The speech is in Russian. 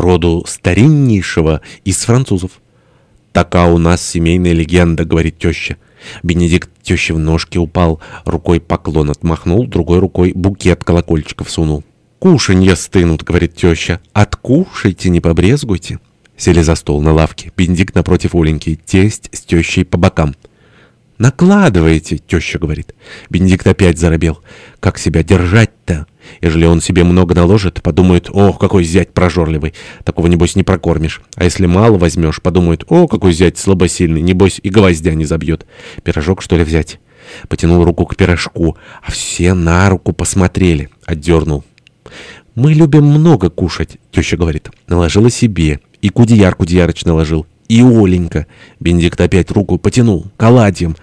роду стариннейшего из французов. «Така у нас семейная легенда», — говорит теща. Бенедикт теще в ножки упал, рукой поклон отмахнул, другой рукой букет колокольчиков сунул. «Кушанья стынут», — говорит теща. «Откушайте, не побрезгуйте». Сели за стол на лавке. Бенедикт напротив Оленьки, тесть с тещей по бокам. «Накладывайте», — теща говорит. Бенедикт опять заробел. «Как себя держать-то? Ежели он себе много наложит, подумает, ох, какой зять прожорливый, такого, небось, не прокормишь. А если мало возьмешь, подумает, о, какой зять слабосильный, небось, и гвоздя не забьет. Пирожок, что ли, взять?» Потянул руку к пирожку, а все на руку посмотрели. Отдернул. «Мы любим много кушать», — теща говорит. Наложила себе. И Кудеяр Кудеярыч наложил. И Оленька. Бенедикт опять руку потянул. Каладьем.